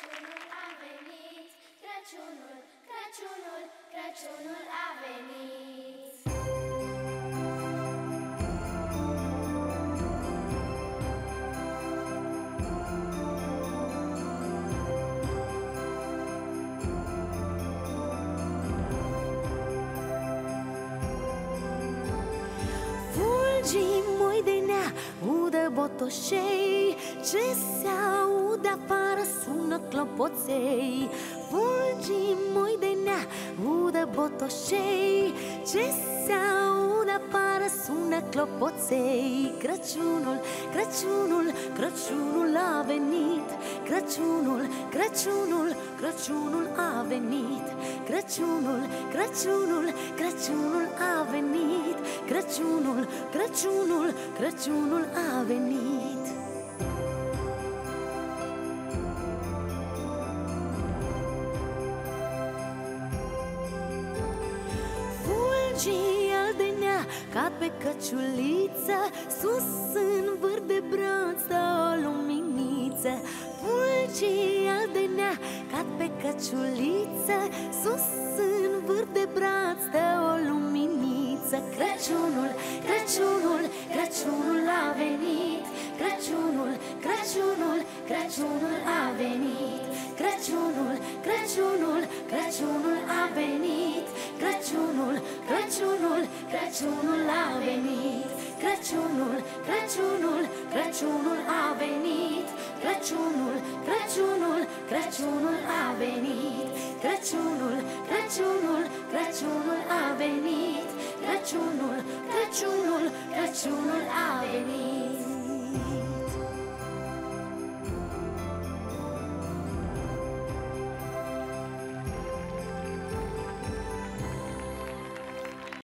Crăciunul a venit, Crăciunul, Crăciunul, Crăciunul a venit. Fulgii moi de nea, udă botoșei Ce se aude afară sună clopoței. Fulgii moi de nea, udă botoșei. Ce se aude afară sună clopoței? Crăciunul, Crăciunul, Crăciunul a venit. Crăciunul, Crăciunul, Crăciunul a venit. Crăciunul, Crăciunul, Crăciunul a venit. Crăciunul, Crăciunul, Crăciunul a venit Fulgii al de nea ca pe căciuliță Sus în vâr de braț stă o luminiță. Fulgii al de nea ca pe căciuliță Sus în vâr de braț stă o luminiță. Crăciunul, Crăciunul, Crăciunul a venit. Crăciunul, Crăciunul, Crăciunul a venit. Crăciunul, Crăciunul, Crăciunul a venit. Crăciunul, Crăciunul, Crăciunul a venit. Crăciunul, Crăciunul, Crăciunul a venit. Crăciunul, Crăciunul, Crăciunul a venit. Crăciunul, Crăciunul, Crăciunul a venit. Crăciunul, Crăciunul, Crăciunul a venit